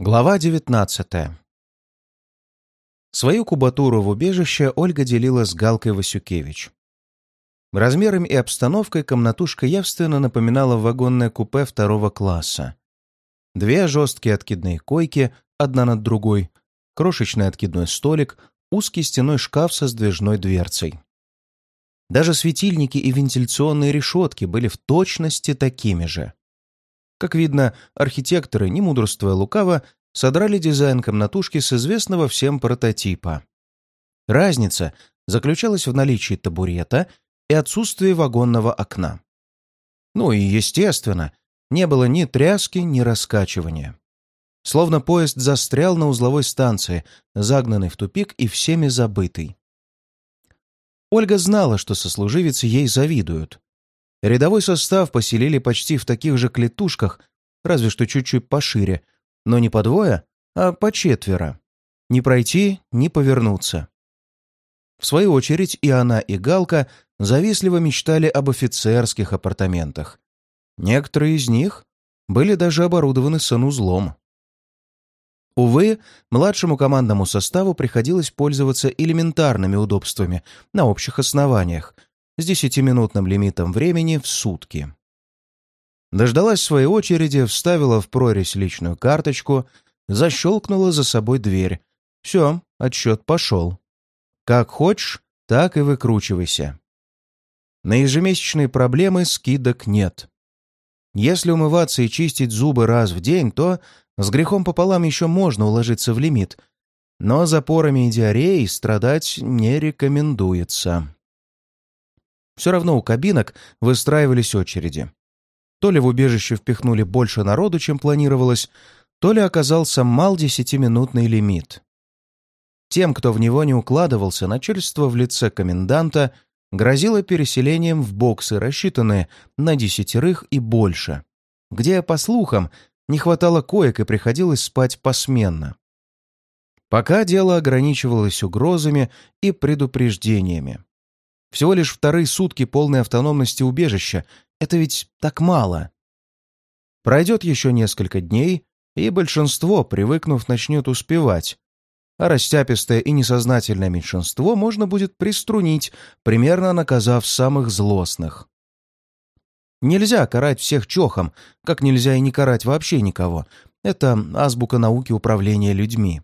Глава 19 Свою кубатуру в убежище Ольга делила с Галкой Васюкевич. Размерами и обстановкой комнатушка явственно напоминала вагонное купе второго класса. Две жесткие откидные койки, одна над другой, крошечный откидной столик, узкий стеной шкаф со сдвижной дверцей. Даже светильники и вентиляционные решетки были в точности такими же. Как видно, архитекторы, не мудрствуя лукаво, содрали дизайн комнатушки с известного всем прототипа. Разница заключалась в наличии табурета и отсутствии вагонного окна. Ну и, естественно, не было ни тряски, ни раскачивания. Словно поезд застрял на узловой станции, загнанный в тупик и всеми забытый. Ольга знала, что сослуживицы ей завидуют. Рядовой состав поселили почти в таких же клетушках, разве что чуть-чуть пошире, но не по двое, а по четверо. Не пройти, не повернуться. В свою очередь и она, и Галка завистливо мечтали об офицерских апартаментах. Некоторые из них были даже оборудованы санузлом. Увы, младшему командному составу приходилось пользоваться элементарными удобствами на общих основаниях – с десятиминутным лимитом времени в сутки. Дождалась своей очереди, вставила в прорезь личную карточку, защелкнула за собой дверь. Все, отсчет пошел. Как хочешь, так и выкручивайся. На ежемесячные проблемы скидок нет. Если умываться и чистить зубы раз в день, то с грехом пополам еще можно уложиться в лимит, но запорами и диареей страдать не рекомендуется. Все равно у кабинок выстраивались очереди. То ли в убежище впихнули больше народу, чем планировалось, то ли оказался мал десятиминутный лимит. Тем, кто в него не укладывался, начальство в лице коменданта грозило переселением в боксы, рассчитанные на десятерых и больше, где, по слухам, не хватало коек и приходилось спать посменно. Пока дело ограничивалось угрозами и предупреждениями. Всего лишь вторые сутки полной автономности убежища. Это ведь так мало. Пройдет еще несколько дней, и большинство, привыкнув, начнет успевать. А растяпистое и несознательное меньшинство можно будет приструнить, примерно наказав самых злостных. Нельзя карать всех чохом, как нельзя и не карать вообще никого. Это азбука науки управления людьми.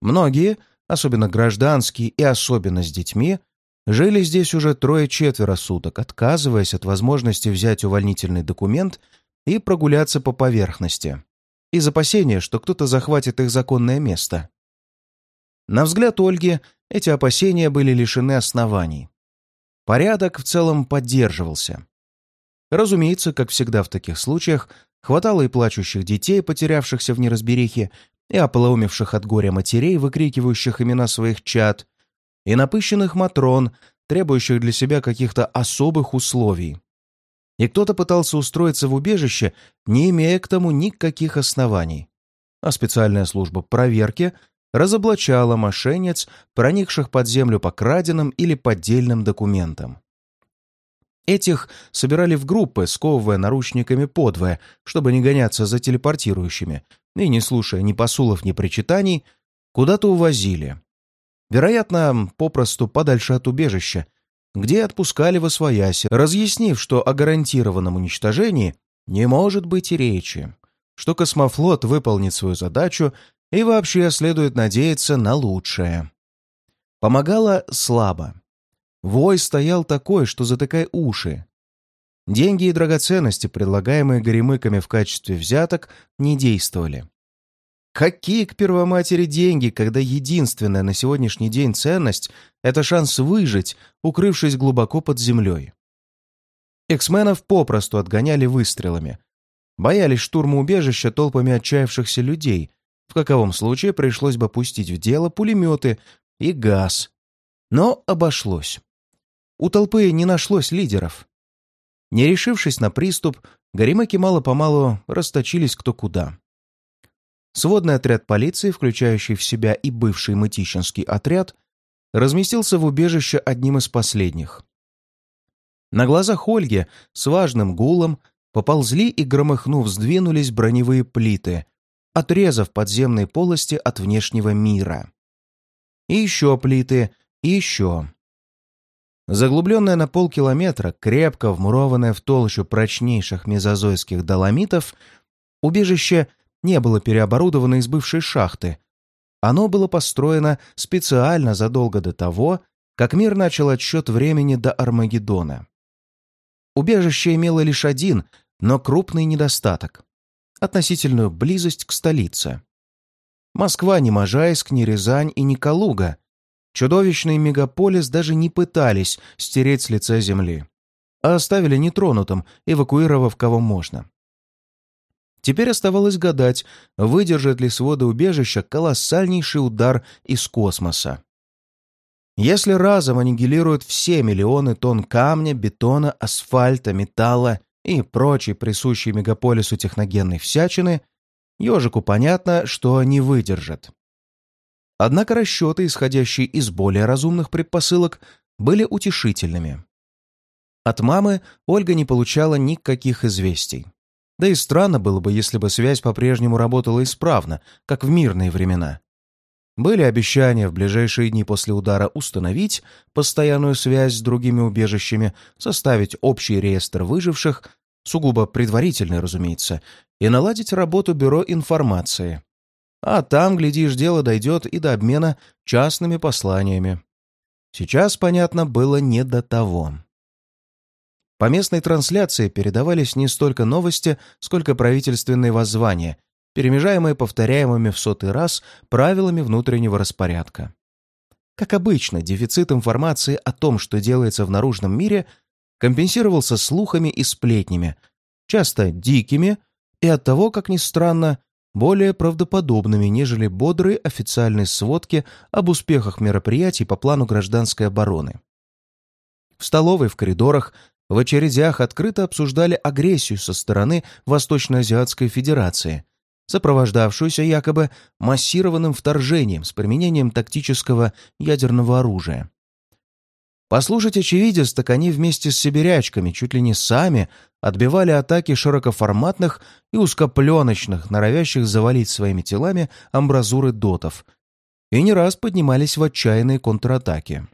Многие, особенно гражданские и особенно с детьми, Жили здесь уже трое-четверо суток, отказываясь от возможности взять увольнительный документ и прогуляться по поверхности, из опасения, что кто-то захватит их законное место. На взгляд Ольги, эти опасения были лишены оснований. Порядок в целом поддерживался. Разумеется, как всегда в таких случаях, хватало и плачущих детей, потерявшихся в неразберихе, и ополоумевших от горя матерей, выкрикивающих имена своих чад, и напыщенных матрон, требующих для себя каких-то особых условий. И кто-то пытался устроиться в убежище, не имея к тому никаких оснований. А специальная служба проверки разоблачала мошенниц, проникших под землю по краденным или поддельным документам. Этих собирали в группы, сковывая наручниками подвое, чтобы не гоняться за телепортирующими, и, не слушая ни посулов, ни причитаний, куда-то увозили, Вероятно, попросту подальше от убежища, где отпускали во свояси, разъяснив, что о гарантированном уничтожении не может быть и речи, что космофлот выполнит свою задачу и вообще следует надеяться на лучшее. Помогало слабо. Вой стоял такой, что затыкай уши. Деньги и драгоценности, предлагаемые горемыками в качестве взяток, не действовали. Какие к первоматери деньги, когда единственная на сегодняшний день ценность — это шанс выжить, укрывшись глубоко под землей? Эксменов попросту отгоняли выстрелами. Боялись штурма убежища толпами отчаявшихся людей. В каковом случае пришлось бы пустить в дело пулеметы и газ. Но обошлось. У толпы не нашлось лидеров. Не решившись на приступ, горемыки мало-помалу расточились кто куда. Сводный отряд полиции, включающий в себя и бывший мытищинский отряд, разместился в убежище одним из последних. На глазах Ольги с важным гулом поползли и, громыхнув, сдвинулись броневые плиты, отрезав подземные полости от внешнего мира. И еще плиты, и еще. Заглубленное на полкилометра, крепко вмурованное в толщу прочнейших мезозойских доломитов, убежище не было переоборудовано из бывшей шахты. Оно было построено специально задолго до того, как мир начал отсчет времени до Армагеддона. Убежище имело лишь один, но крупный недостаток — относительную близость к столице. Москва не Можайск, не Рязань и не Калуга. Чудовищный мегаполис даже не пытались стереть с лица земли, а оставили нетронутым, эвакуировав кого можно. Теперь оставалось гадать, выдержат ли своды убежища колоссальнейший удар из космоса. Если разом аннигилируют все миллионы тонн камня, бетона, асфальта, металла и прочей присущей мегаполису техногенной всячины, ежику понятно, что они выдержат. Однако расчеты, исходящие из более разумных предпосылок, были утешительными. От мамы Ольга не получала никаких известий. Да и странно было бы, если бы связь по-прежнему работала исправно, как в мирные времена. Были обещания в ближайшие дни после удара установить постоянную связь с другими убежищами, составить общий реестр выживших, сугубо предварительный, разумеется, и наладить работу Бюро информации. А там, глядишь, дело дойдет и до обмена частными посланиями. Сейчас, понятно, было не до того. По местной трансляции передавались не столько новости, сколько правительственные воззвания перемежаемые повторяемыми в сотый раз правилами внутреннего распорядка. Как обычно, дефицит информации о том, что делается в наружном мире, компенсировался слухами и сплетнями, часто дикими и оттого, как ни странно, более правдоподобными, нежели бодрые официальные сводки об успехах мероприятий по плану гражданской обороны. В столовой, в коридорах, в очередях открыто обсуждали агрессию со стороны Восточноазиатской Федерации, сопровождавшуюся якобы массированным вторжением с применением тактического ядерного оружия. Послушать очевидец, так они вместе с сибирячками чуть ли не сами отбивали атаки широкоформатных и узкопленочных, норовящих завалить своими телами амбразуры дотов, и не раз поднимались в отчаянные контратаки.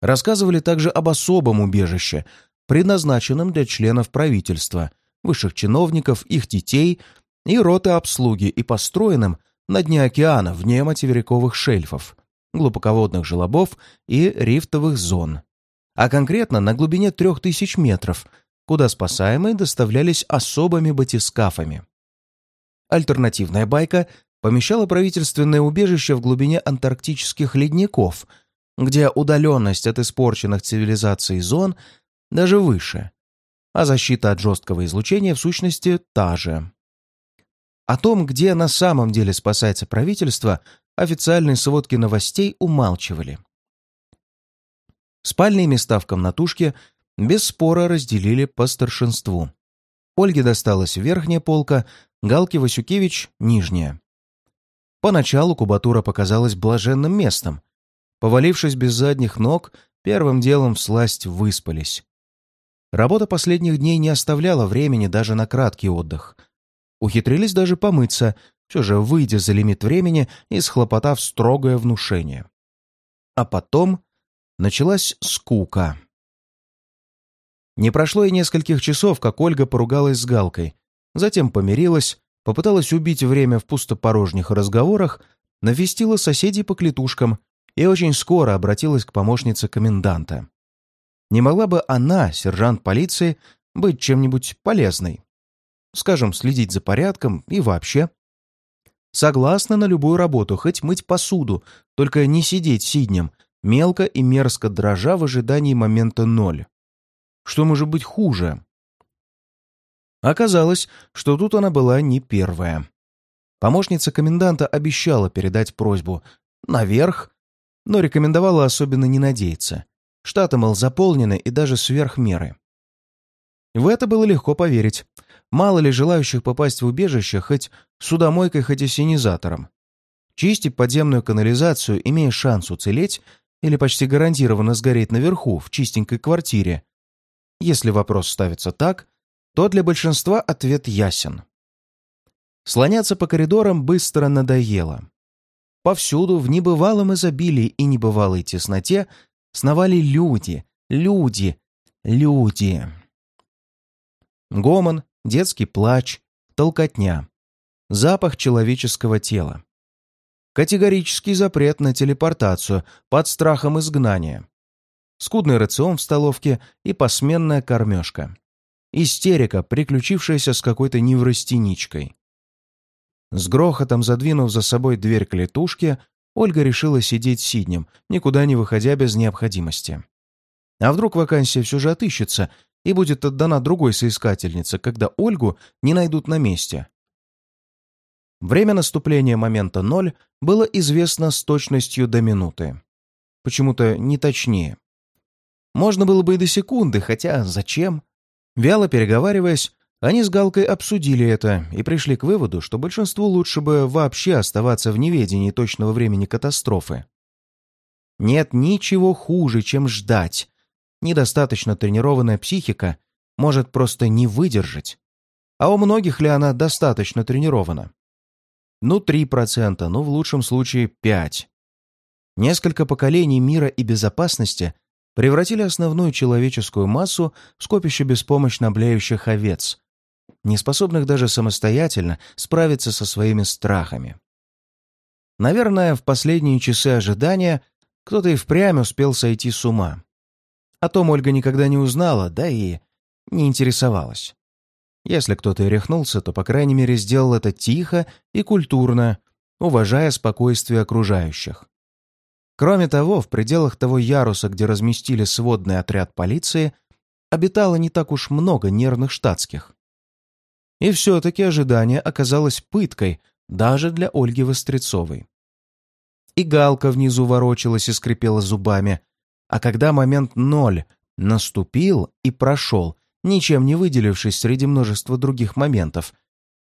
Рассказывали также об особом убежище, предназначенном для членов правительства, высших чиновников, их детей и роты обслуги и построенным на дне океана вне материковых шельфов, глубоководных желобов и рифтовых зон, а конкретно на глубине 3000 метров, куда спасаемые доставлялись особыми батискафами. Альтернативная байка помещала правительственное убежище в глубине антарктических ледников, где удаленность от испорченных цивилизаций зон даже выше, а защита от жесткого излучения в сущности та же. О том, где на самом деле спасается правительство, официальные сводки новостей умалчивали. Спальные места в комнатушке без спора разделили по старшинству. Ольге досталась верхняя полка, Галке Васюкевич — нижняя. Поначалу кубатура показалась блаженным местом. Повалившись без задних ног, первым делом всласть выспались. Работа последних дней не оставляла времени даже на краткий отдых — Ухитрились даже помыться, все же выйдя за лимит времени и схлопотав строгое внушение. А потом началась скука. Не прошло и нескольких часов, как Ольга поругалась с Галкой, затем помирилась, попыталась убить время в пустопорожних разговорах, навестила соседей по клетушкам и очень скоро обратилась к помощнице коменданта. Не могла бы она, сержант полиции, быть чем-нибудь полезной? Скажем, следить за порядком и вообще. Согласна на любую работу, хоть мыть посуду, только не сидеть сиднем, мелко и мерзко дрожа в ожидании момента ноль. Что может быть хуже? Оказалось, что тут она была не первая. Помощница коменданта обещала передать просьбу наверх, но рекомендовала особенно не надеяться. Штаты, мол, заполнены и даже сверх меры. В это было легко поверить. Мало ли желающих попасть в убежище хоть судомойкой, хоть и синизатором. Чистить подземную канализацию, имея шанс уцелеть или почти гарантированно сгореть наверху, в чистенькой квартире. Если вопрос ставится так, то для большинства ответ ясен. Слоняться по коридорам быстро надоело. Повсюду, в небывалом изобилии и небывалой тесноте, сновали люди, люди, люди. Гомон, детский плач, толкотня, запах человеческого тела. Категорический запрет на телепортацию под страхом изгнания. Скудный рацион в столовке и посменная кормежка. Истерика, приключившаяся с какой-то неврастеничкой. С грохотом задвинув за собой дверь клетушки, Ольга решила сидеть сиднем, никуда не выходя без необходимости. А вдруг вакансия все же отыщется и будет отдана другой соискательнице, когда Ольгу не найдут на месте? Время наступления момента ноль было известно с точностью до минуты. Почему-то не точнее. Можно было бы и до секунды, хотя зачем? Вяло переговариваясь, они с Галкой обсудили это и пришли к выводу, что большинству лучше бы вообще оставаться в неведении точного времени катастрофы. Нет ничего хуже, чем ждать. Недостаточно тренированная психика может просто не выдержать. А у многих ли она достаточно тренирована? Ну, 3%, ну, в лучшем случае 5%. Несколько поколений мира и безопасности превратили основную человеческую массу в скопище беспомощно блеющих овец, не способных даже самостоятельно справиться со своими страхами. Наверное, в последние часы ожидания кто-то и впрямь успел сойти с ума. О том Ольга никогда не узнала, да и не интересовалась. Если кто-то и рехнулся, то, по крайней мере, сделал это тихо и культурно, уважая спокойствие окружающих. Кроме того, в пределах того яруса, где разместили сводный отряд полиции, обитало не так уж много нервных штатских. И все-таки ожидание оказалось пыткой даже для Ольги Вострецовой. И галка внизу ворочалась и скрипела зубами, а когда момент ноль наступил и прошел, ничем не выделившись среди множества других моментов,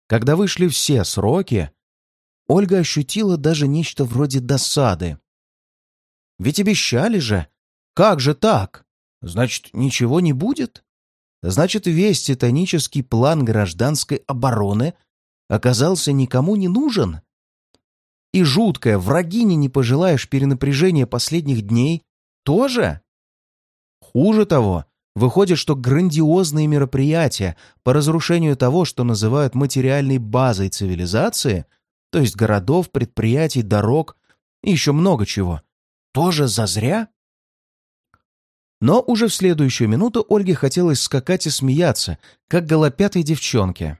когда вышли все сроки, Ольга ощутила даже нечто вроде досады. Ведь обещали же! Как же так? Значит, ничего не будет? Значит, весь титанический план гражданской обороны оказался никому не нужен. И жуткое врагине не пожелаешь перенапряжения последних дней тоже? Хуже того, выходит, что грандиозные мероприятия по разрушению того, что называют материальной базой цивилизации, то есть городов, предприятий, дорог и еще много чего, тоже зазря? Но уже в следующую минуту Ольге хотелось скакать и смеяться, как голопятой девчонке.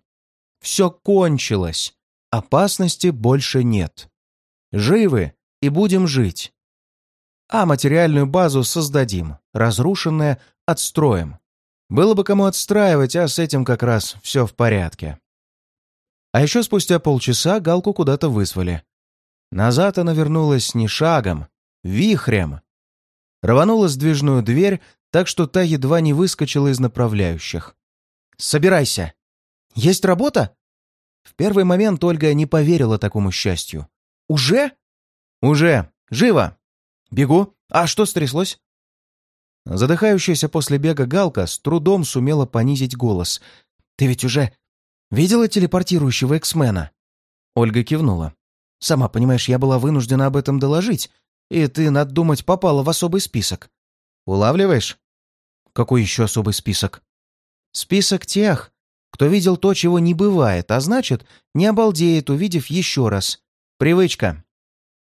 Все кончилось. Опасности больше нет. Живы и будем жить. А материальную базу создадим, разрушенное отстроим. Было бы кому отстраивать, а с этим как раз все в порядке. А еще спустя полчаса Галку куда-то вызвали. Назад она вернулась не шагом, вихрем, рванула сдвижную дверь, так что та едва не выскочила из направляющих. «Собирайся! Есть работа?» В первый момент Ольга не поверила такому счастью. «Уже?» «Уже! Живо! Бегу! А что стряслось?» Задыхающаяся после бега Галка с трудом сумела понизить голос. «Ты ведь уже видела телепортирующего эксмена?» Ольга кивнула. «Сама понимаешь, я была вынуждена об этом доложить, и ты, надо думать, попала в особый список. Улавливаешь? Какой еще особый список? Список тех, кто видел то, чего не бывает, а значит, не обалдеет, увидев еще раз. Привычка.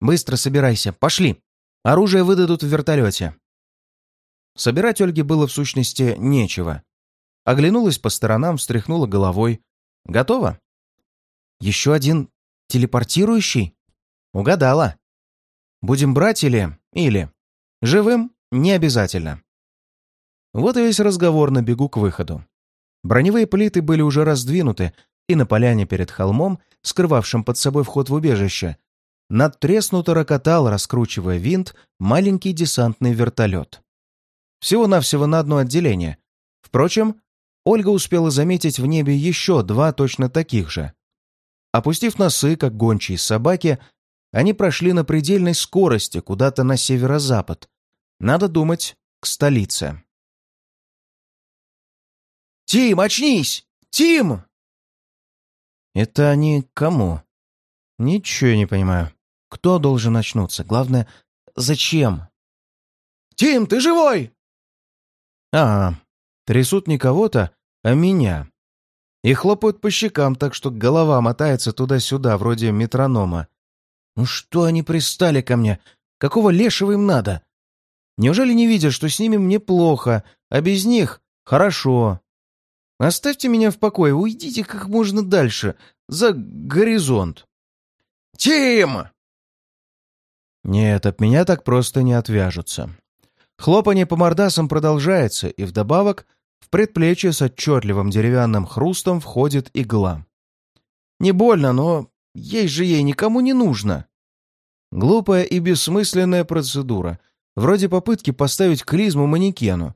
Быстро собирайся, пошли. Оружие выдадут в вертолете. Собирать Ольге было в сущности нечего. Оглянулась по сторонам, встряхнула головой. Готово? Еще один телепортирующий? Угадала. Будем брать или... или... Живым не обязательно. Вот и весь разговор на бегу к выходу. Броневые плиты были уже раздвинуты, и на поляне перед холмом, скрывавшим под собой вход в убежище, надтреснуто рокотал, раскручивая винт, маленький десантный вертолет. Всего-навсего на одно отделение. Впрочем, Ольга успела заметить в небе еще два точно таких же. Опустив носы, как гончие собаки, они прошли на предельной скорости куда-то на северо-запад. Надо думать, к столице. «Тим, очнись! Тим!» Это они кому? Ничего не понимаю. Кто должен очнуться? Главное, зачем? «Тим, ты живой?» А, трясут не кого-то, а меня. И хлопают по щекам, так что голова мотается туда-сюда, вроде метронома. Ну что они пристали ко мне? Какого лешего им надо? Неужели не видят, что с ними мне плохо, а без них хорошо? Оставьте меня в покое, уйдите как можно дальше, за горизонт. «Тим!» Нет, от меня так просто не отвяжутся. Хлопанье по мордасам продолжается, и вдобавок в предплечье с отчетливым деревянным хрустом входит игла. Не больно, но ей же ей никому не нужно. Глупая и бессмысленная процедура, вроде попытки поставить клизму манекену.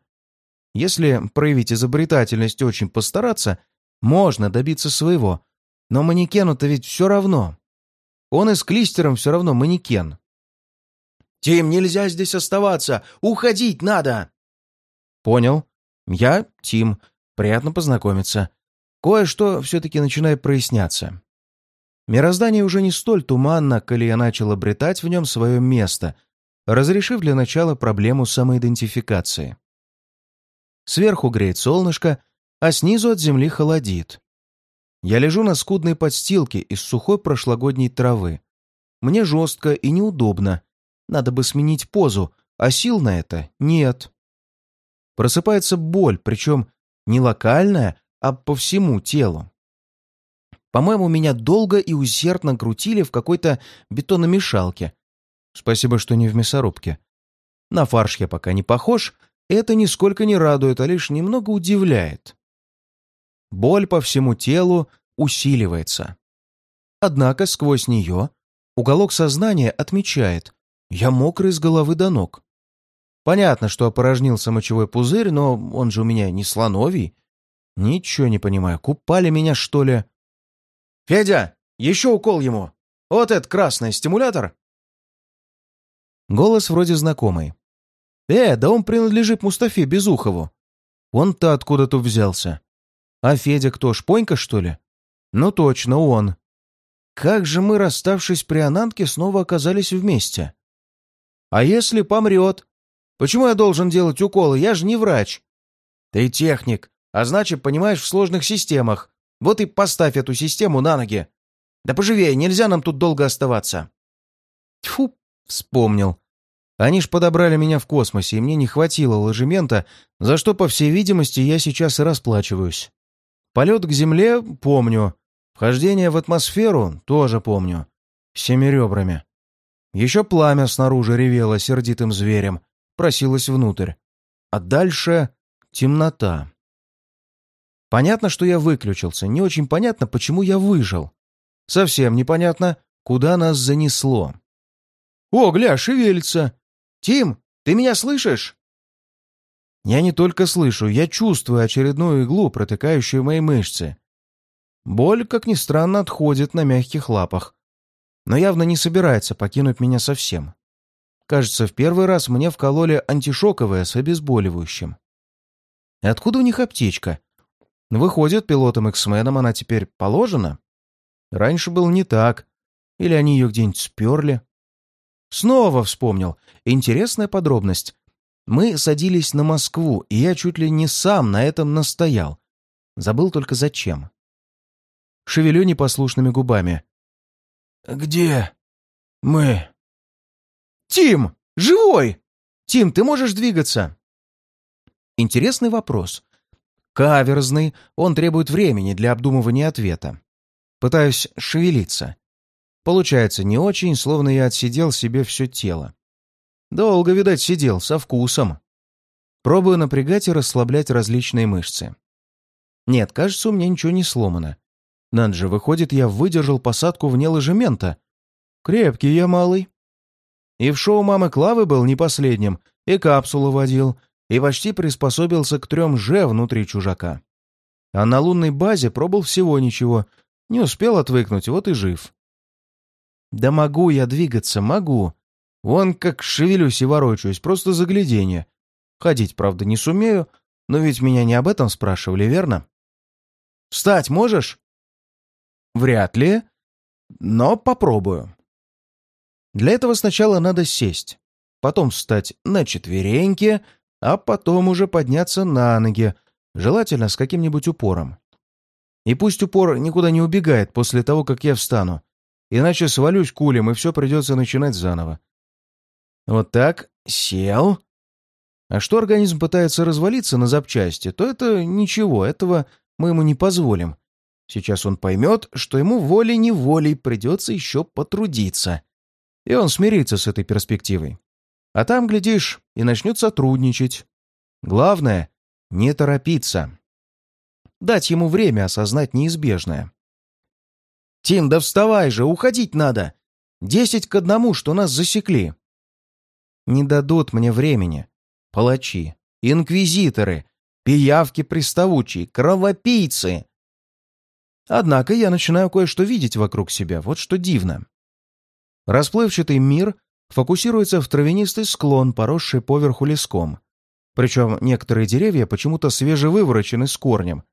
Если проявить изобретательность и очень постараться, можно добиться своего, но манекену-то ведь все равно. Он и с клистером все равно манекен. «Тим, нельзя здесь оставаться! Уходить надо!» «Понял. Я Тим. Приятно познакомиться. Кое-что все-таки начинает проясняться. Мироздание уже не столь туманно, коли я начал обретать в нем свое место, разрешив для начала проблему самоидентификации. Сверху греет солнышко, а снизу от земли холодит. Я лежу на скудной подстилке из сухой прошлогодней травы. Мне жестко и неудобно, надо бы сменить позу, а сил на это нет. Просыпается боль, причем не локальная, а по всему телу. По-моему, меня долго и усердно крутили в какой-то бетономешалке. Спасибо, что не в мясорубке. На фарш я пока не похож, это нисколько не радует, а лишь немного удивляет. Боль по всему телу усиливается. Однако сквозь нее уголок сознания отмечает, я мокрый с головы до ног. Понятно, что опорожнился мочевой пузырь, но он же у меня не слоновий. Ничего не понимаю. Купали меня, что ли? «Федя, еще укол ему! Вот этот красный стимулятор!» Голос вроде знакомый. «Э, да он принадлежит Мустафе Безухову. Он-то откуда-то взялся. А Федя кто, шпонька, что ли? Ну точно, он. Как же мы, расставшись при Ананке, снова оказались вместе?» А если помрет? Почему я должен делать уколы? Я же не врач. Ты техник, а значит, понимаешь в сложных системах. Вот и поставь эту систему на ноги. Да поживее, нельзя нам тут долго оставаться. Тьфу, вспомнил. Они ж подобрали меня в космосе, и мне не хватило ложемента, за что, по всей видимости, я сейчас и расплачиваюсь. Полет к Земле помню. Вхождение в атмосферу тоже помню. Всеми ребрами. Еще пламя снаружи ревело сердитым зверем, просилось внутрь. А дальше темнота. Понятно, что я выключился. Не очень понятно, почему я выжил. Совсем непонятно, куда нас занесло. «О, гля, шевелится! Тим, ты меня слышишь?» Я не только слышу, я чувствую очередную иглу, протыкающую мои мышцы. Боль, как ни странно, отходит на мягких лапах, но явно не собирается покинуть меня совсем. Кажется, в первый раз мне вкололи антишоковое с обезболивающим. Откуда у них аптечка? Выходит, пилотам X-менам она теперь положена? Раньше было не так. Или они ее где-нибудь сперли? Снова вспомнил. Интересная подробность. Мы садились на Москву, и я чуть ли не сам на этом настоял. Забыл только зачем. Шевелю непослушными губами. «Где мы?» «Тим! Живой! Тим, ты можешь двигаться?» Интересный вопрос. Каверзный, он требует времени для обдумывания ответа. Пытаюсь шевелиться. Получается не очень, словно я отсидел себе все тело. Долго, видать, сидел, со вкусом. Пробую напрягать и расслаблять различные мышцы. Нет, кажется, у меня ничего не сломано. Надо же, выходит, я выдержал посадку вне ложемента. Крепкий я малый. И в шоу мамы Клавы был не последним, и капсулу водил, и почти приспособился к трем «Ж» внутри чужака. А на лунной базе пробыл всего ничего, не успел отвыкнуть, вот и жив. Да могу я двигаться, могу. Вон как шевелюсь и ворочаюсь, просто загляденье. Ходить, правда, не сумею, но ведь меня не об этом спрашивали, верно? «Встать можешь?» вряд ли, но попробую. Для этого сначала надо сесть, потом встать на четвереньки, а потом уже подняться на ноги, желательно с каким-нибудь упором. И пусть упор никуда не убегает после того, как я встану, иначе свалюсь кулем, и все придется начинать заново. Вот так, сел. А что организм пытается развалиться на запчасти, то это ничего, этого мы ему не позволим. Сейчас он поймет, что ему волей-неволей придется еще потрудиться. И он смирится с этой перспективой. А там, глядишь, и начнет сотрудничать. Главное — не торопиться. Дать ему время осознать неизбежное. «Тим, да вставай же, уходить надо! Десять к одному, что нас засекли!» «Не дадут мне времени. Палачи, инквизиторы, пиявки приставучие, кровопийцы!» Однако я начинаю кое-что видеть вокруг себя, вот что дивно. Расплывчатый мир фокусируется в травянистый склон, поросший поверху леском. Причем некоторые деревья почему-то свежевыворочены с корнем.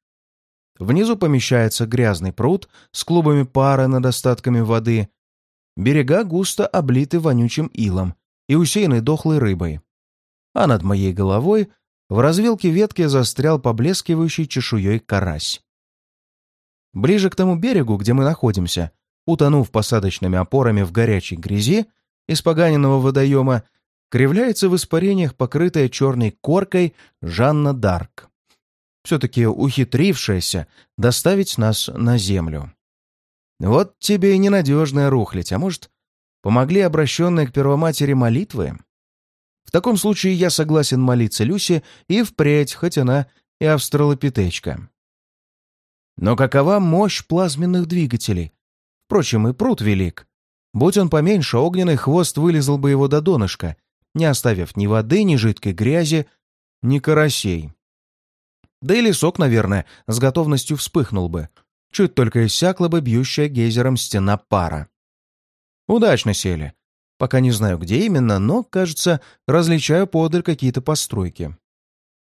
Внизу помещается грязный пруд с клубами пара над остатками воды. Берега густо облиты вонючим илом и усеяны дохлой рыбой. А над моей головой в развилке ветки застрял поблескивающий чешуей карась. Ближе к тому берегу, где мы находимся, утонув посадочными опорами в горячей грязи из поганенного водоема, кривляется в испарениях покрытая черной коркой Жанна Дарк, все-таки ухитрившаяся доставить нас на землю. Вот тебе и ненадежная рухлядь, а может, помогли обращенные к Первоматери молитвы? В таком случае я согласен молиться Люсе и впредь, хоть она и австралопитечка. Но какова мощь плазменных двигателей? Впрочем, и пруд велик. Будь он поменьше, огненный хвост вылезал бы его до донышка, не оставив ни воды, ни жидкой грязи, ни карасей. Да и лесок, наверное, с готовностью вспыхнул бы. Чуть только иссякла бы бьющая гейзером стена пара. Удачно сели. Пока не знаю, где именно, но, кажется, различаю подаль какие-то постройки.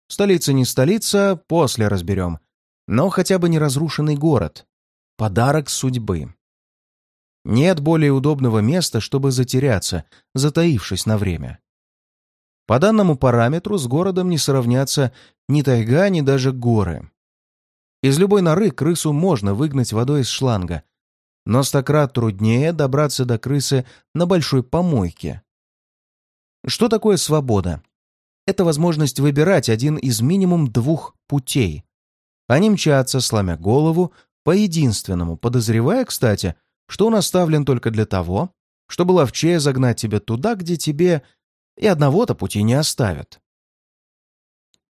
Столица не столица, после разберем но хотя бы не разрушенный город. Подарок судьбы. Нет более удобного места, чтобы затеряться, затаившись на время. По данному параметру с городом не сравнятся ни тайга, ни даже горы. Из любой норы крысу можно выгнать водой из шланга, но стократ труднее добраться до крысы на большой помойке. Что такое свобода? Это возможность выбирать один из минимум двух путей, они мчатся, сломя голову, по единственному, подозревая, кстати, что он оставлен только для того, чтобы ловчее загнать тебя туда, где тебе и одного-то пути не оставят.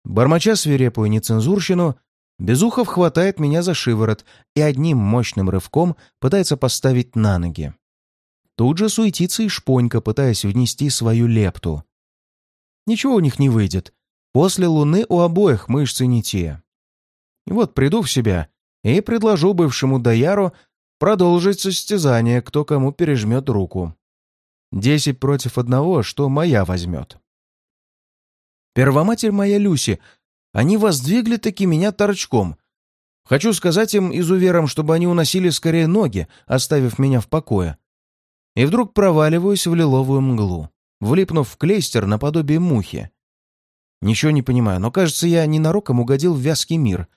Бормоча свирепую нецензурщину, Безухов хватает меня за шиворот и одним мощным рывком пытается поставить на ноги. Тут же суетится и шпонька, пытаясь внести свою лепту. Ничего у них не выйдет. После луны у обоих мышцы не те. И вот приду в себя и предложу бывшему дояру продолжить состязание, кто кому пережмет руку. Десять против одного, что моя возьмет. Первоматерь моя Люси, они воздвигли таки меня торчком. Хочу сказать им, изуверам, чтобы они уносили скорее ноги, оставив меня в покое. И вдруг проваливаюсь в лиловую мглу, влипнув в клейстер наподобие мухи. Ничего не понимаю, но, кажется, я ненароком угодил в вязкий мир,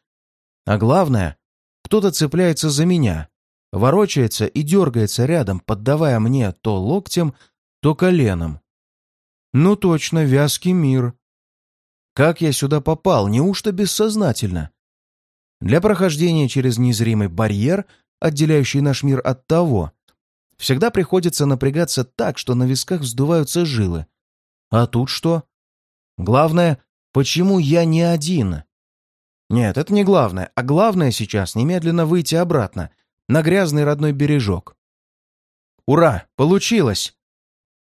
а главное, кто-то цепляется за меня, ворочается и дергается рядом, поддавая мне то локтем, то коленом. Ну точно, вязкий мир. Как я сюда попал, неужто бессознательно? Для прохождения через незримый барьер, отделяющий наш мир от того, всегда приходится напрягаться так, что на висках вздуваются жилы. А тут что? Главное, почему я не один? Нет, это не главное, а главное сейчас немедленно выйти обратно, на грязный родной бережок. Ура! Получилось!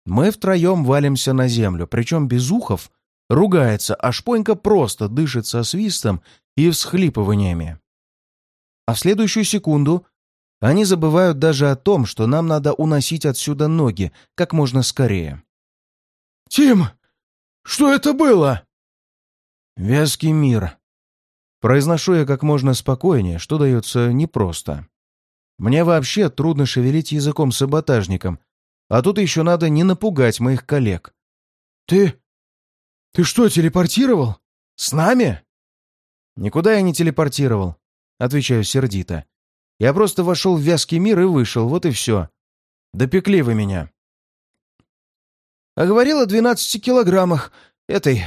Мы втроем валимся на землю, причем Безухов ругается, а Шпонька просто дышит со свистом и всхлипываниями. А в следующую секунду они забывают даже о том, что нам надо уносить отсюда ноги как можно скорее. «Тим, что это было?» «Вязкий мир», Произношу я как можно спокойнее, что дается непросто. Мне вообще трудно шевелить языком саботажником, а тут еще надо не напугать моих коллег. «Ты... ты что, телепортировал? С нами?» «Никуда я не телепортировал», — отвечаю сердито. «Я просто вошел в вязкий мир и вышел, вот и все. Допекли вы меня». «А говорил о двенадцати килограммах этой...»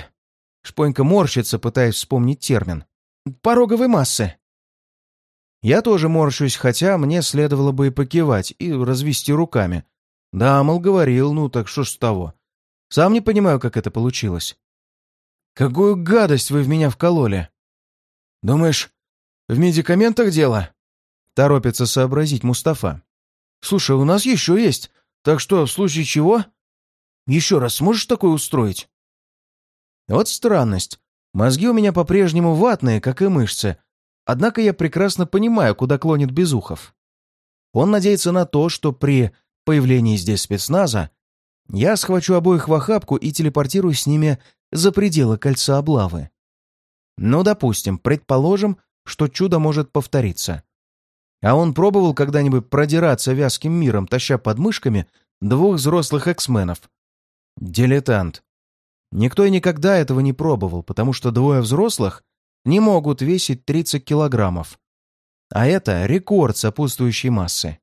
Шпонька морщится, пытаясь вспомнить термин. «Пороговой массы». Я тоже морщусь, хотя мне следовало бы и покивать, и развести руками. Да, мол, говорил, ну так что ж с того. Сам не понимаю, как это получилось. Какую гадость вы в меня вкололи? Думаешь, в медикаментах дело? Торопится сообразить Мустафа. Слушай, у нас еще есть, так что, в случае чего... Еще раз сможешь такое устроить? Вот странность. Мозги у меня по-прежнему ватные, как и мышцы, Однако я прекрасно понимаю, куда клонит Безухов. Он надеется на то, что при появлении здесь спецназа я схвачу обоих в охапку и телепортируюсь с ними за пределы кольца облавы. Ну, допустим, предположим, что чудо может повториться. А он пробовал когда-нибудь продираться вязким миром, таща под мышками двух взрослых эксменов? Дилетант. Никто и никогда этого не пробовал, потому что двое взрослых не могут весить 30 килограммов. А это рекорд сопутствующей массы.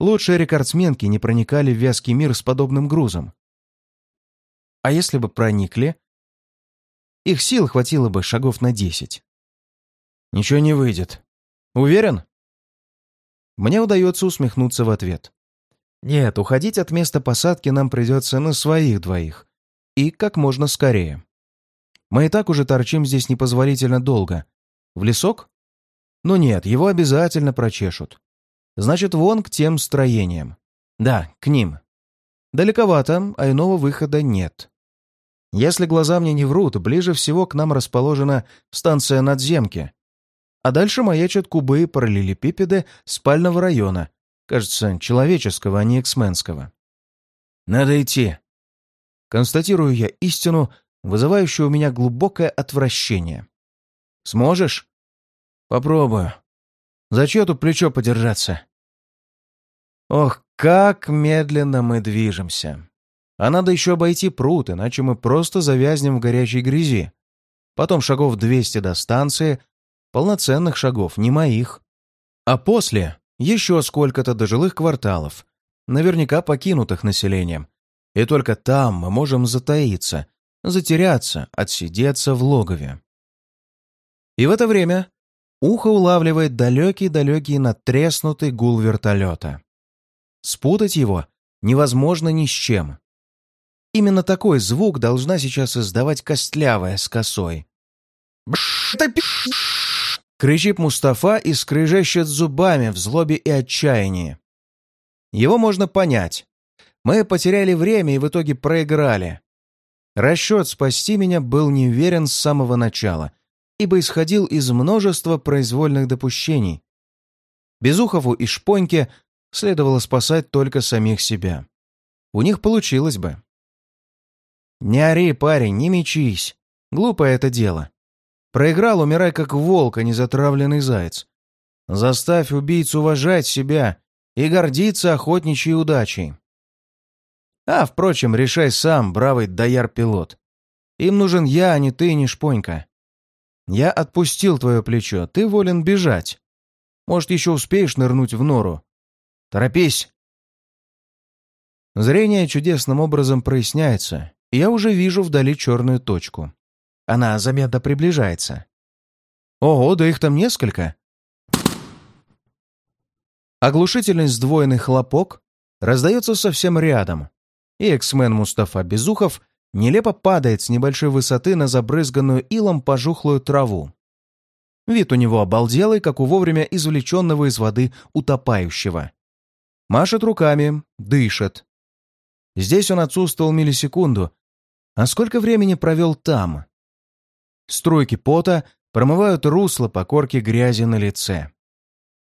Лучшие рекордсменки не проникали в вязкий мир с подобным грузом. А если бы проникли, их сил хватило бы шагов на 10. Ничего не выйдет. Уверен? Мне удается усмехнуться в ответ. Нет, уходить от места посадки нам придется на своих двоих. И как можно скорее. Мы и так уже торчим здесь непозволительно долго. В лесок? Ну нет, его обязательно прочешут. Значит, вон к тем строениям. Да, к ним. Далековато, а иного выхода нет. Если глаза мне не врут, ближе всего к нам расположена станция надземки. А дальше маячат кубы и параллелепипеды спального района. Кажется, человеческого, а не эксменского. Надо идти. Констатирую я истину, вызывающее у меня глубокое отвращение. «Сможешь?» «Попробую. Зачем тут плечо подержаться?» Ох, как медленно мы движемся. А надо еще обойти пруд, иначе мы просто завязнем в горячей грязи. Потом шагов 200 до станции, полноценных шагов, не моих. А после еще сколько-то до жилых кварталов, наверняка покинутых населением. И только там мы можем затаиться, затеряться, отсидеться в логове. И в это время ухо улавливает далекий-далекий надтреснутый гул вертолета. Спутать его невозможно ни с чем. Именно такой звук должна сейчас издавать костлявая с косой. Кричит Мустафа и скрежещет зубами в злобе и отчаянии. Его можно понять. Мы потеряли время и в итоге проиграли. Расчет спасти меня был неверен с самого начала, ибо исходил из множества произвольных допущений. Безухову и Шпоньке следовало спасать только самих себя. У них получилось бы. «Не ори, парень, не мечись. Глупое это дело. Проиграл, умирай как волк, а не затравленный заяц. Заставь убийцу уважать себя и гордиться охотничьей удачей. А, впрочем, решай сам, бравый дояр-пилот. Им нужен я, а не ты, не шпонька. Я отпустил твое плечо, ты волен бежать. Может, еще успеешь нырнуть в нору. Торопись!» Зрение чудесным образом проясняется, и я уже вижу вдали черную точку. Она заметно приближается. Ого, да их там несколько. Оглушительный сдвоенный хлопок раздается совсем рядом, и эксмен Мустафа Безухов нелепо падает с небольшой высоты на забрызганную илом пожухлую траву. Вид у него обалделый, как у вовремя извлеченного из воды утопающего. Машет руками, дышит. Здесь он отсутствовал миллисекунду. А сколько времени провел там? Струйки пота промывают русло по корке грязи на лице.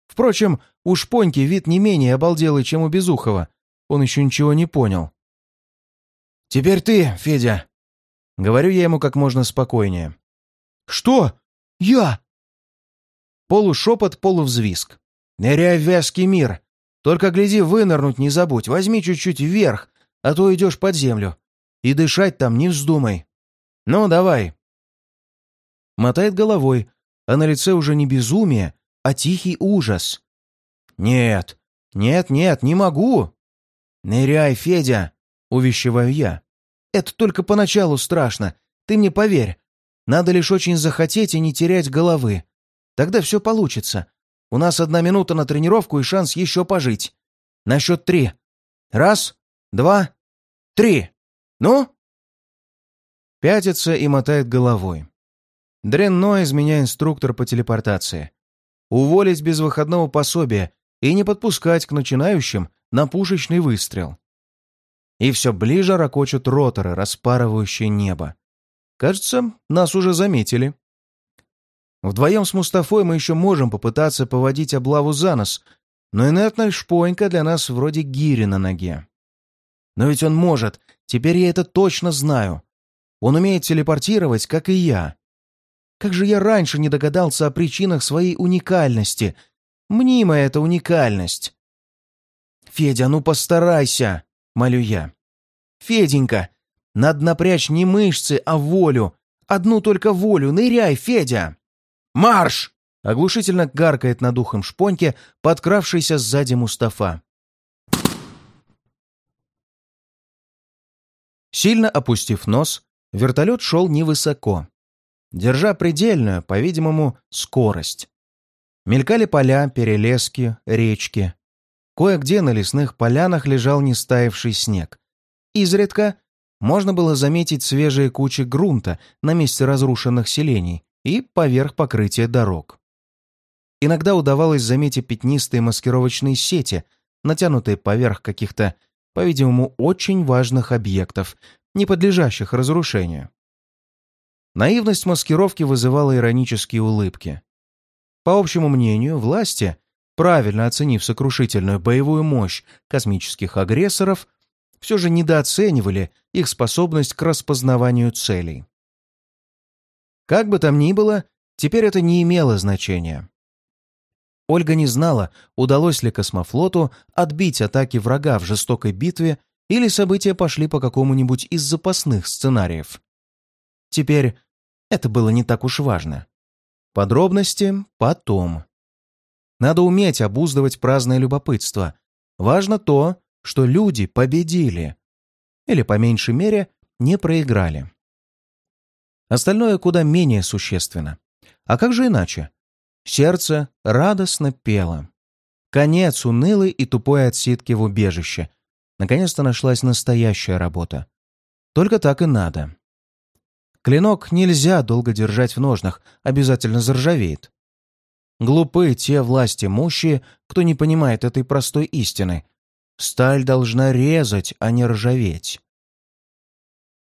Впрочем, у Шпоньки вид не менее обалделый, чем у Безухова. Он еще ничего не понял. «Теперь ты, Федя!» Говорю я ему как можно спокойнее. «Что? Я?» Полушепот, полувзвизг. Ныряй в вязкий мир. Только гляди, вынырнуть не забудь. Возьми чуть-чуть вверх, а то идешь под землю. И дышать там не вздумай. Ну, давай. Мотает головой, а на лице уже не безумие, а тихий ужас. «Нет, нет, нет, не могу!» «Ныряй, Федя!» — увещеваю я. «Это только поначалу страшно, ты мне поверь. Надо лишь очень захотеть и не терять головы. Тогда все получится. У нас одна минута на тренировку и шанс еще пожить. На счет три. Раз, два, три. Ну?» Пятится и мотает головой. Дрянной из меня инструктор по телепортации. Уволить без выходного пособия и не подпускать к начинающим на пушечный выстрел. И все ближе ракочут роторы, распарывающие небо. Кажется, нас уже заметили. Вдвоем с Мустафой мы еще можем попытаться поводить облаву за нос, но инертная шпонька для нас вроде гири на ноге. Но ведь он может, теперь я это точно знаю. Он умеет телепортировать, как и я. Как же я раньше не догадался о причинах своей уникальности? Мнимая эта уникальность. «Федя, ну постарайся!» — молю я. «Феденька, надо напрячь не мышцы, а волю. Одну только волю. Ныряй, Федя!» «Марш!» — оглушительно гаркает над ухом шпоньки, подкравшийся сзади Мустафа. Сильно опустив нос, вертолет шел невысоко держа предельную, по-видимому, скорость. Мелькали поля, перелески, речки. Кое-где на лесных полянах лежал нестаявший снег. Изредка можно было заметить свежие кучи грунта на месте разрушенных селений и поверх покрытия дорог. Иногда удавалось заметить пятнистые маскировочные сети, натянутые поверх каких-то, по-видимому, очень важных объектов, не подлежащих разрушению. Наивность маскировки вызывала иронические улыбки. По общему мнению, власти, правильно оценив сокрушительную боевую мощь космических агрессоров, все же недооценивали их способность к распознаванию целей. Как бы там ни было, теперь это не имело значения. Ольга не знала, удалось ли космофлоту отбить атаки врага в жестокой битве или события пошли по какому-нибудь из запасных сценариев. Теперь это было не так уж важно. Подробности потом. Надо уметь обуздывать праздное любопытство. Важно то, что люди победили. Или, по меньшей мере, не проиграли. Остальное куда менее существенно. А как же иначе? Сердце радостно пело. Конец унылой и тупой отсидки в убежище. Наконец-то нашлась настоящая работа. Только так и надо. Клинок нельзя долго держать в ножнах, обязательно заржавеет. Глупы те власти мущие, кто не понимает этой простой истины. Сталь должна резать, а не ржаветь.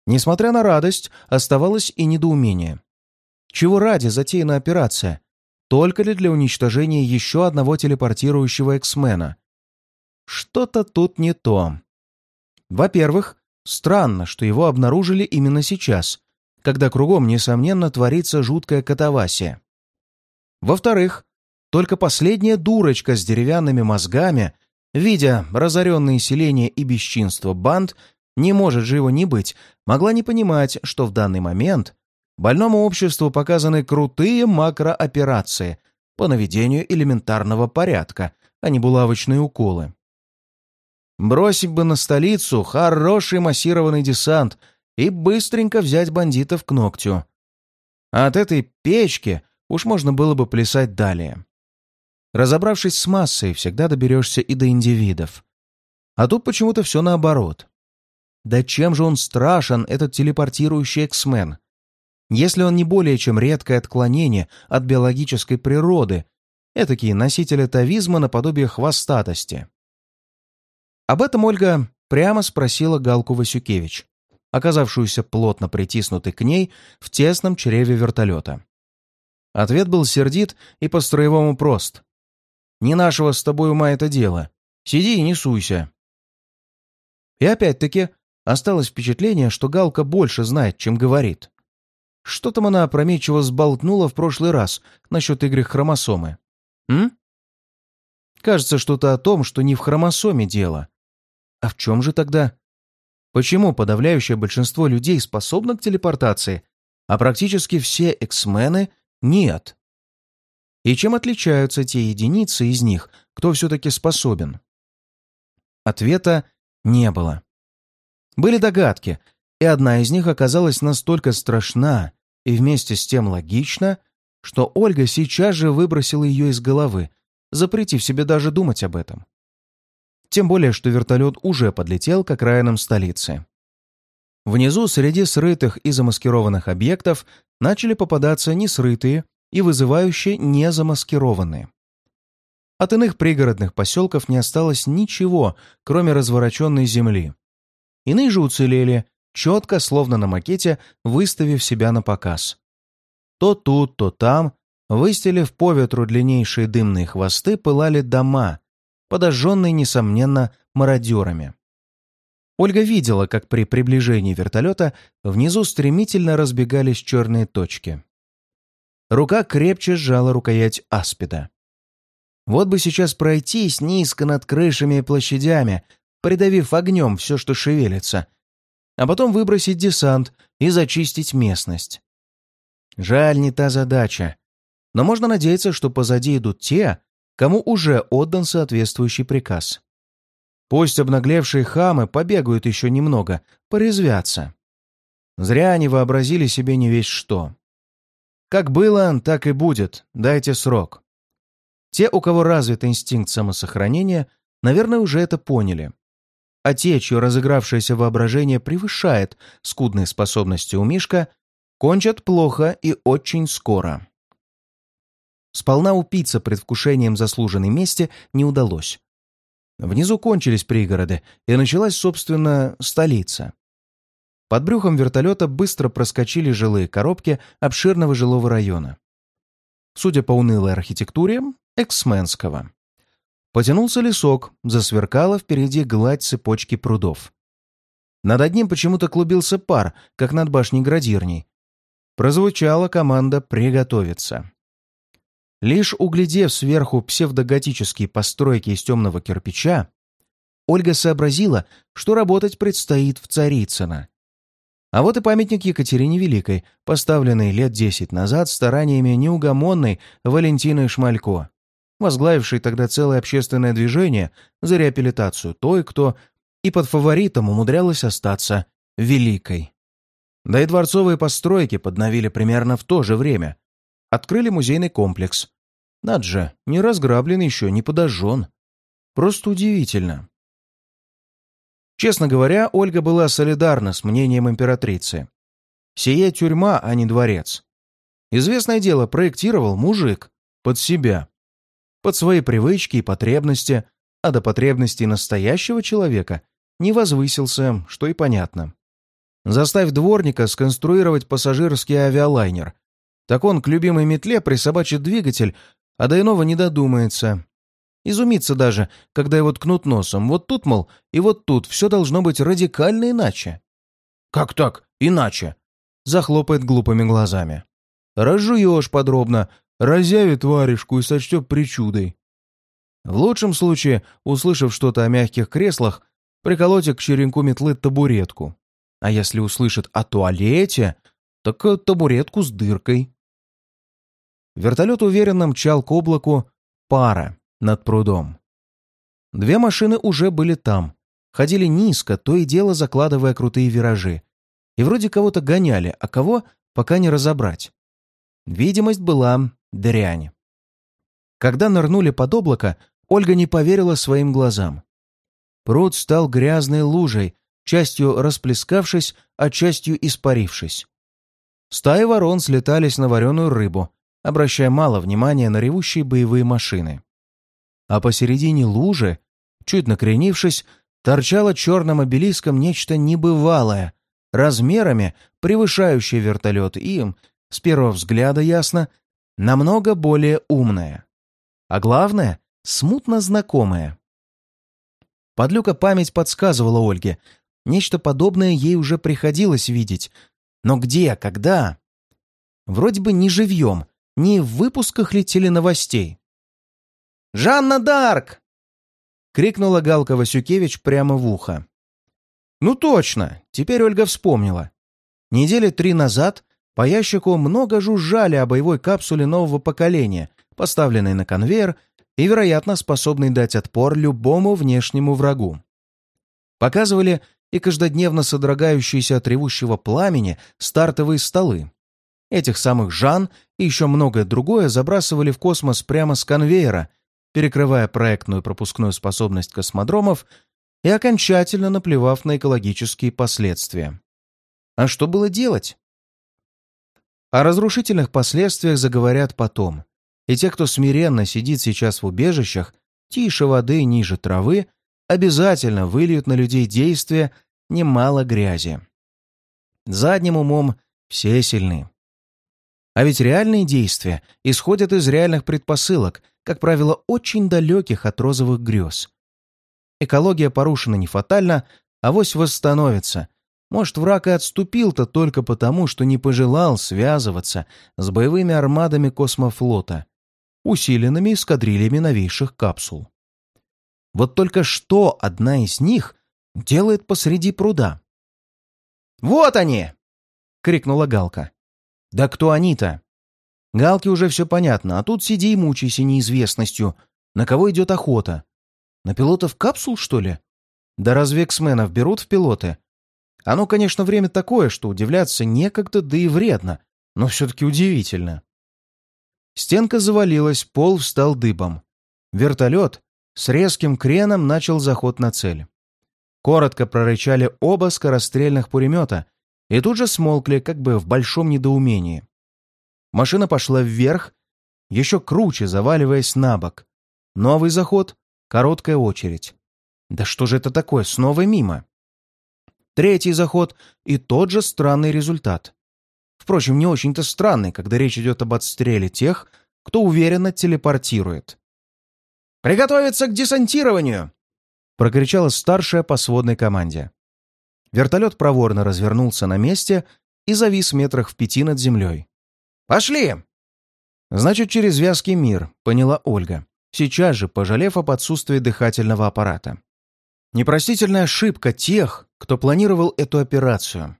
Несмотря на радость, оставалось и недоумение. Чего ради затеяна операция? Только ли для уничтожения еще одного телепортирующего эксмена? Что-то тут не то. Во-первых, странно, что его обнаружили именно сейчас, когда кругом, несомненно, творится жуткая катавасия. Во-вторых, только последняя дурочка с деревянными мозгами, видя разоренные селения и бесчинство банд, не может же его не быть, могла не понимать, что в данный момент больному обществу показаны крутые макрооперации по наведению элементарного порядка, а не булавочные уколы. Бросить бы на столицу хороший массированный десант — и быстренько взять бандитов к ногтю. А от этой печки уж можно было бы плясать далее. Разобравшись с массой, всегда доберешься и до индивидов. А тут почему-то все наоборот. Да чем же он страшен, этот телепортирующий эксмен? Если он не более чем редкое отклонение от биологической природы, этакий носитель атовизма наподобие хвостатости. Об этом Ольга прямо спросила Галку Васюкевич оказавшуюся плотно притиснутой к ней в тесном чреве вертолета. Ответ был сердит и по-строевому прост. «Не нашего с тобой ума это дело. Сиди и не суйся». И опять-таки осталось впечатление, что Галка больше знает, чем говорит. Что там она опрометчиво сболтнула в прошлый раз насчет игры хромосомы? М? Кажется что-то о том, что не в хромосоме дело. А в чем же тогда? Почему подавляющее большинство людей способно к телепортации, а практически все эксмены нет? И чем отличаются те единицы из них, кто все-таки способен? Ответа не было. Были догадки, и одна из них оказалась настолько страшна и вместе с тем логична, что Ольга сейчас же выбросила ее из головы, запретив себе даже думать об этом. Тем более, что вертолет уже подлетел к окраинам столицы. Внизу, среди срытых и замаскированных объектов, начали попадаться несрытые и вызывающие незамаскированные. От иных пригородных поселков не осталось ничего, кроме развороченной земли. Иные же уцелели, четко, словно на макете, выставив себя на показ. То тут, то там, выстелив по ветру длиннейшие дымные хвосты, пылали дома, подожженные, несомненно, мародерами. Ольга видела, как при приближении вертолета внизу стремительно разбегались черные точки. Рука крепче сжала рукоять аспида. Вот бы сейчас пройтись низко над крышами и площадями, придавив огнем все, что шевелится, а потом выбросить десант и зачистить местность. Жаль, не та задача. Но можно надеяться, что позади идут те, кому уже отдан соответствующий приказ. Пусть обнаглевшие хамы побегают еще немного, порезвятся. Зря они вообразили себе не весь что. Как было, так и будет, дайте срок. Те, у кого развит инстинкт самосохранения, наверное, уже это поняли а те, чье разыгравшееся воображение превышает скудные способности у Мишка, кончат плохо и очень скоро. Сполна упиться предвкушением заслуженной мести не удалось. Внизу кончились пригороды, и началась, собственно, столица. Под брюхом вертолета быстро проскочили жилые коробки обширного жилого района. Судя по унылой архитектуре, эксменского. Потянулся лесок, засверкала впереди гладь цепочки прудов. Над одним почему-то клубился пар, как над башней градирней. Прозвучала команда «Приготовиться». Лишь углядев сверху псевдоготические постройки из темного кирпича, Ольга сообразила, что работать предстоит в Царицыно. А вот и памятник Екатерине Великой, поставленный лет десять назад стараниями неугомонной Валентины Шмалько возглавивший тогда целое общественное движение за реабилитацию той, кто и под фаворитом умудрялась остаться великой. Да и дворцовые постройки подновили примерно в то же время. Открыли музейный комплекс. Над же, не разграблен еще, не подожжен. Просто удивительно. Честно говоря, Ольга была солидарна с мнением императрицы. Сие тюрьма, а не дворец. Известное дело, проектировал мужик под себя под свои привычки и потребности, а до потребностей настоящего человека не возвысился, что и понятно. Заставь дворника сконструировать пассажирский авиалайнер. Так он к любимой метле присобачит двигатель, а до иного не додумается. Изумится даже, когда его ткнут носом. Вот тут, мол, и вот тут все должно быть радикально иначе. «Как так? Иначе?» Захлопает глупыми глазами. «Разжуешь подробно, разъявит варежку и сочтет причудой. В лучшем случае, услышав что-то о мягких креслах, приколотит к черенку метлы табуретку. А если услышит о туалете, так табуретку с дыркой. Вертолет уверенно мчал к облаку пара над прудом. Две машины уже были там, ходили низко, то и дело закладывая крутые виражи. И вроде кого-то гоняли, а кого пока не разобрать. Видимость была дрянь. Когда нырнули под облако, Ольга не поверила своим глазам. Пруд стал грязной лужей, частью расплескавшись, а частью испарившись. Стаи ворон слетались на вареную рыбу, обращая мало внимания на ревущие боевые машины. А посередине лужи, чуть накренившись, торчало черным обелиском нечто небывалое, размерами превышающее вертолет и, с первого взгляда ясно, намного более умная. А главное, смутно знакомая. Подлюка память подсказывала Ольге. Нечто подобное ей уже приходилось видеть. Но где, когда? Вроде бы не живьем, не в выпусках ли теленовостей. «Жанна Дарк!» — крикнула Галка Васюкевич прямо в ухо. Ну точно, теперь Ольга вспомнила. Недели три назад по ящику много жужжали о боевой капсуле нового поколения, поставленной на конвейер и, вероятно, способной дать отпор любому внешнему врагу. Показывали и каждодневно содрогающиеся от ревущего пламени стартовые столы. Этих самых Жан и еще многое другое забрасывали в космос прямо с конвейера, перекрывая проектную пропускную способность космодромов и окончательно наплевав на экологические последствия. А что было делать? О разрушительных последствиях заговорят потом, и те, кто смиренно сидит сейчас в убежищах, тише воды, ниже травы, обязательно выльют на людей действия немало грязи. Задним умом все сильны. А ведь реальные действия исходят из реальных предпосылок, как правило, очень далеких от розовых грез. Экология порушена не фатально, а вось восстановится. Может, враг и отступил-то только потому, что не пожелал связываться с боевыми армадами космофлота, усиленными эскадрильями новейших капсул. Вот только что одна из них делает посреди пруда? «Вот они!» — крикнула Галка. «Да кто они-то?» Галке уже все понятно, а тут сиди и мучайся неизвестностью. На кого идет охота? На пилотов капсул, что ли? Да разве эксменов берут в пилоты? Оно, конечно, время такое, что удивляться некогда, да и вредно, но все-таки удивительно. Стенка завалилась, пол встал дыбом. Вертолет с резким креном начал заход на цель. Коротко прорычали оба скорострельных пулемета и тут же смолкли, как бы в большом недоумении. Машина пошла вверх, еще круче заваливаясь на бок. Новый заход Короткая очередь. Да что же это такое, снова мимо? Третий заход и тот же странный результат. Впрочем, не очень-то странный, когда речь идет об отстреле тех, кто уверенно телепортирует. «Приготовиться к десантированию!» — прокричала старшая по сводной команде. Вертолет проворно развернулся на месте и завис метрах в пяти над землей. «Пошли!» «Значит, через вязкий мир», — поняла Ольга сейчас же пожалев об отсутствии дыхательного аппарата. Непростительная ошибка тех, кто планировал эту операцию.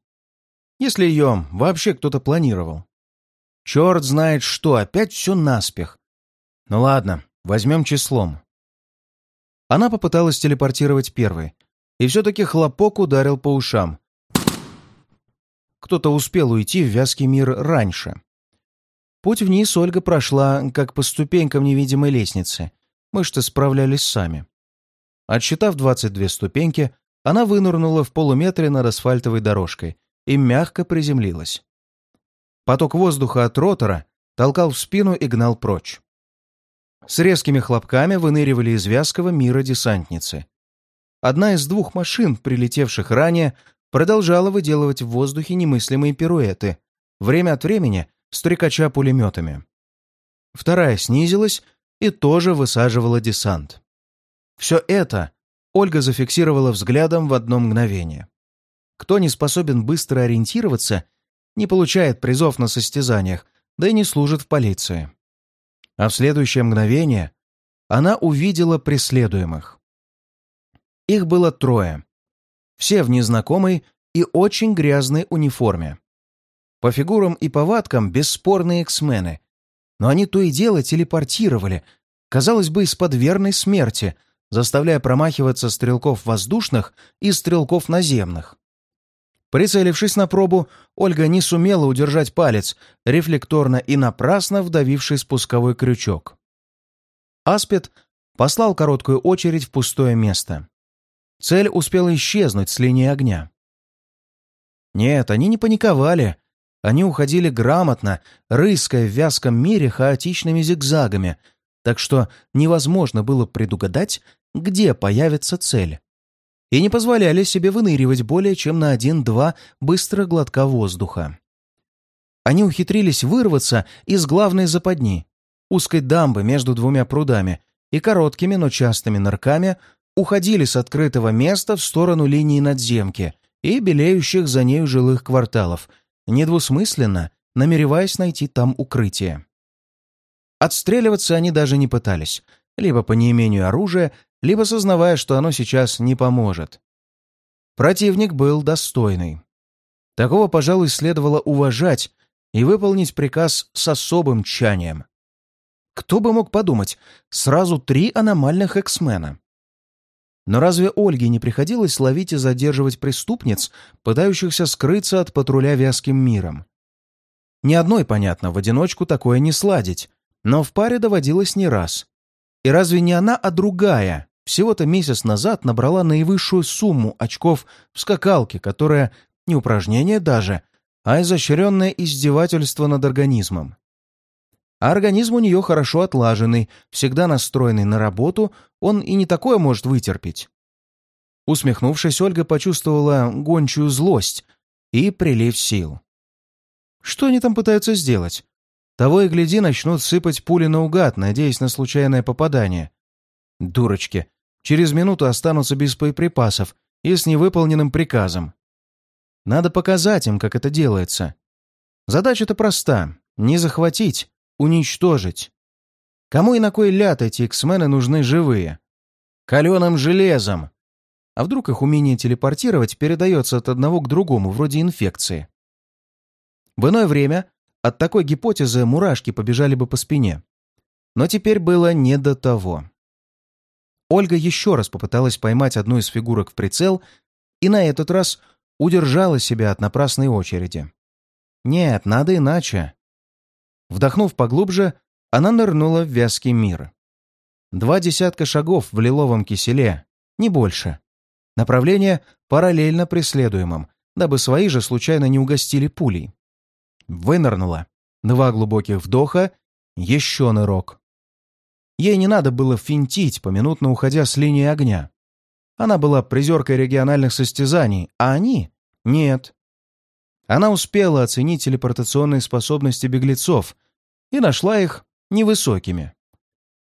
Если ее вообще кто-то планировал. Черт знает что, опять все наспех. Ну ладно, возьмем числом. Она попыталась телепортировать первой, и все-таки хлопок ударил по ушам. Кто-то успел уйти в вязкий мир раньше. Путь вниз Ольга прошла, как по ступенькам невидимой лестницы. Мышцы справлялись сами. Отсчитав 22 ступеньки, она вынырнула в полуметре над асфальтовой дорожкой и мягко приземлилась. Поток воздуха от ротора толкал в спину и гнал прочь. С резкими хлопками выныривали из вязкого мира десантницы. Одна из двух машин, прилетевших ранее, продолжала выделывать в воздухе немыслимые пируэты, время от времени стрекача пулеметами. Вторая снизилась и тоже высаживала десант. Все это Ольга зафиксировала взглядом в одно мгновение. Кто не способен быстро ориентироваться, не получает призов на состязаниях, да и не служит в полиции. А в следующее мгновение она увидела преследуемых. Их было трое. Все в незнакомой и очень грязной униформе. По фигурам и повадкам бесспорные эксмены. Но они то и дело телепортировали, казалось бы, из-под верной смерти, заставляя промахиваться стрелков воздушных и стрелков наземных. Прицелившись на пробу, Ольга не сумела удержать палец, рефлекторно и напрасно вдавивший спусковой крючок. Аспид послал короткую очередь в пустое место. Цель успела исчезнуть с линии огня. Нет, они не паниковали, они уходили грамотно, рыская в вязком мире хаотичными зигзагами, так что невозможно было предугадать, где появится цель. И не позволяли себе выныривать более чем на один-два быстрых глотка воздуха. Они ухитрились вырваться из главной западни, узкой дамбы между двумя прудами, и короткими, но частыми нырками уходили с открытого места в сторону линии надземки и белеющих за нею жилых кварталов — недвусмысленно намереваясь найти там укрытие. Отстреливаться они даже не пытались, либо по неимению оружия, либо сознавая, что оно сейчас не поможет. Противник был достойный. Такого, пожалуй, следовало уважать и выполнить приказ с особым тщанием. Кто бы мог подумать, сразу три аномальных эксмена. Но разве Ольге не приходилось ловить и задерживать преступниц, пытающихся скрыться от патруля вязким миром? Ни одной, понятно, в одиночку такое не сладить, но в паре доводилось не раз. И разве не она, а другая, всего-то месяц назад набрала наивысшую сумму очков в скакалке, которая не упражнение даже, а изощренное издевательство над организмом. А организм у нее хорошо отлаженный, всегда настроенный на работу, он и не такое может вытерпеть. Усмехнувшись, Ольга почувствовала гончую злость и прилив сил. Что они там пытаются сделать? Того и гляди, начнут сыпать пули наугад, надеясь на случайное попадание. Дурочки, через минуту останутся без боеприпасов и с невыполненным приказом. Надо показать им, как это делается. Задача-то проста — не захватить, уничтожить. Кому и на кой ляд эти эксмены нужны живые? Каленым железом. А вдруг их умение телепортировать передается от одного к другому, вроде инфекции? В иное время от такой гипотезы мурашки побежали бы по спине. Но теперь было не до того. Ольга еще раз попыталась поймать одну из фигурок в прицел и на этот раз удержала себя от напрасной очереди. Нет, надо иначе. Вдохнув поглубже, она нырнула в вязкий мир. Два десятка шагов в лиловом киселе, не больше. Направление параллельно преследуемым, дабы свои же случайно не угостили пулей. Вынырнула. Два глубоких вдоха, еще нырок. Ей не надо было финтить, поминутно уходя с линии огня. Она была призеркой региональных состязаний, а они — нет. Она успела оценить телепортационные способности беглецов и нашла их невысокими.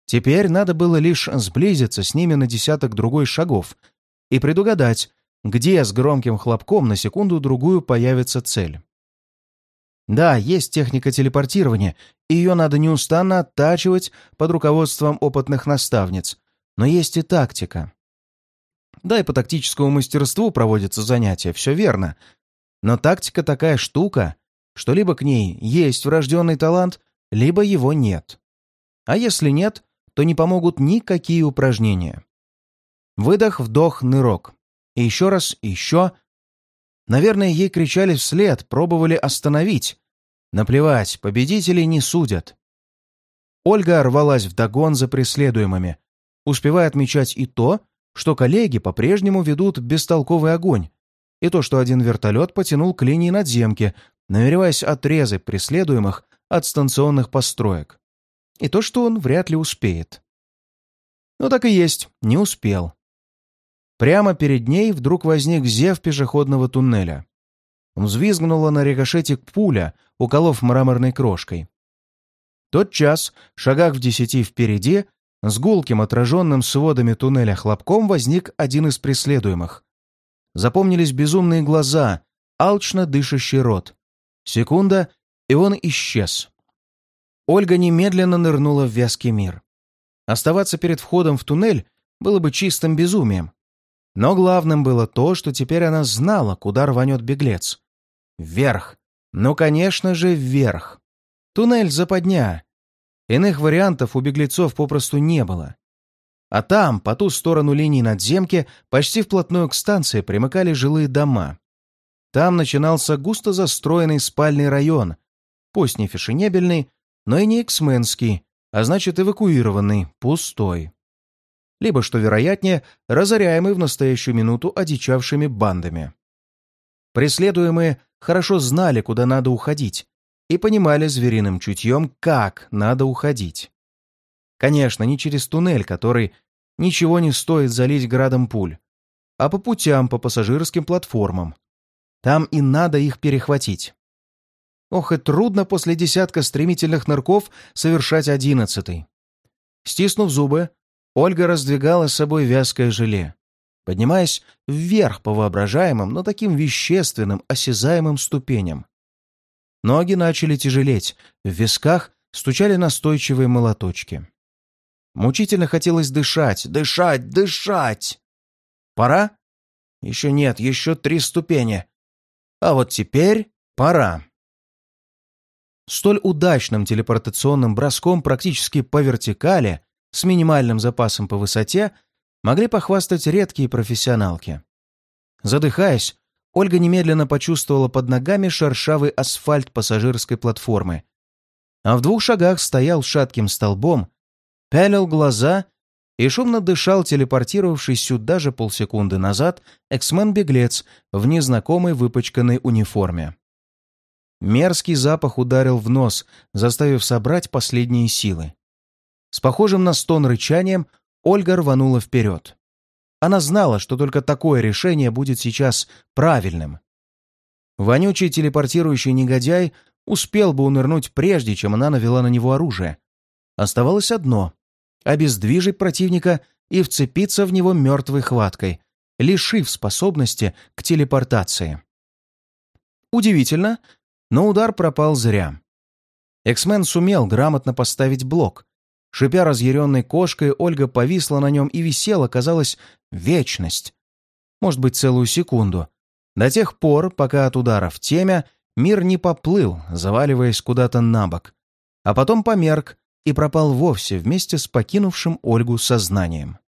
Теперь надо было лишь сблизиться с ними на десяток другой шагов и предугадать, где с громким хлопком на секунду-другую появится цель. Да, есть техника телепортирования, и ее надо неустанно оттачивать под руководством опытных наставниц, но есть и тактика. Да, и по тактическому мастерству проводятся занятия, все верно. Но тактика такая штука, что либо к ней есть врожденный талант, либо его нет. А если нет, то не помогут никакие упражнения. Выдох, вдох, нырок. И еще раз, и еще. Наверное, ей кричали вслед, пробовали остановить. Наплевать, победителей не судят. Ольга рвалась вдогон за преследуемыми, успевая отмечать и то, что коллеги по-прежнему ведут бестолковый огонь, и то, что один вертолет потянул к линии надземки, намереваясь отрезать преследуемых от станционных построек. И то, что он вряд ли успеет. Но так и есть, не успел. Прямо перед ней вдруг возник зев пешеходного туннеля. Взвизгнула на рикошете пуля, уколов мраморной крошкой. Тот час, шагах в десяти впереди, с гулким отраженным сводами туннеля хлопком возник один из преследуемых. Запомнились безумные глаза, алчно дышащий рот. Секунда, и он исчез. Ольга немедленно нырнула в вязкий мир. Оставаться перед входом в туннель было бы чистым безумием. Но главным было то, что теперь она знала, куда рванет беглец. Вверх. Ну, конечно же, вверх. Туннель западня. Иных вариантов у беглецов попросту не было. А там, по ту сторону линии надземки, почти вплотную к станции примыкали жилые дома. Там начинался густо застроенный спальный район, пусть не фешенебельный, но и не эксменский, а значит эвакуированный, пустой. Либо, что вероятнее, разоряемый в настоящую минуту одичавшими бандами. Преследуемые хорошо знали, куда надо уходить, и понимали звериным чутьем, как надо уходить. Конечно, не через туннель, который ничего не стоит залить градом пуль, а по путям, по пассажирским платформам. Там и надо их перехватить. Ох, и трудно после десятка стремительных нырков совершать одиннадцатый. Стиснув зубы, Ольга раздвигала с собой вязкое желе, поднимаясь вверх по воображаемым, но таким вещественным, осязаемым ступеням. Ноги начали тяжелеть, в висках стучали настойчивые молоточки. Мучительно хотелось дышать, дышать, дышать. Пора? Еще нет, еще три ступени. А вот теперь пора. Столь удачным телепортационным броском практически по вертикали, с минимальным запасом по высоте, могли похвастать редкие профессионалки. Задыхаясь, Ольга немедленно почувствовала под ногами шершавый асфальт пассажирской платформы. А в двух шагах стоял шатким столбом, пялил глаза и шумно дышал телепортировавший сюда же полсекунды назад эксмен-беглец в незнакомой выпачканной униформе. Мерзкий запах ударил в нос, заставив собрать последние силы. С похожим на стон рычанием Ольга рванула вперед. Она знала, что только такое решение будет сейчас правильным. Вонючий телепортирующий негодяй успел бы унырнуть прежде, чем она навела на него оружие. Оставалось одно — обездвижить противника и вцепиться в него мертвой хваткой, лишив способности к телепортации. Удивительно, но удар пропал зря. Эксмен сумел грамотно поставить блок. Шипя разъяренной кошкой, Ольга повисла на нем и висела, казалось, вечность. Может быть, целую секунду. До тех пор, пока от удара в темя мир не поплыл, заваливаясь куда-то на бок, а потом померк и пропал вовсе вместе с покинувшим Ольгу сознанием.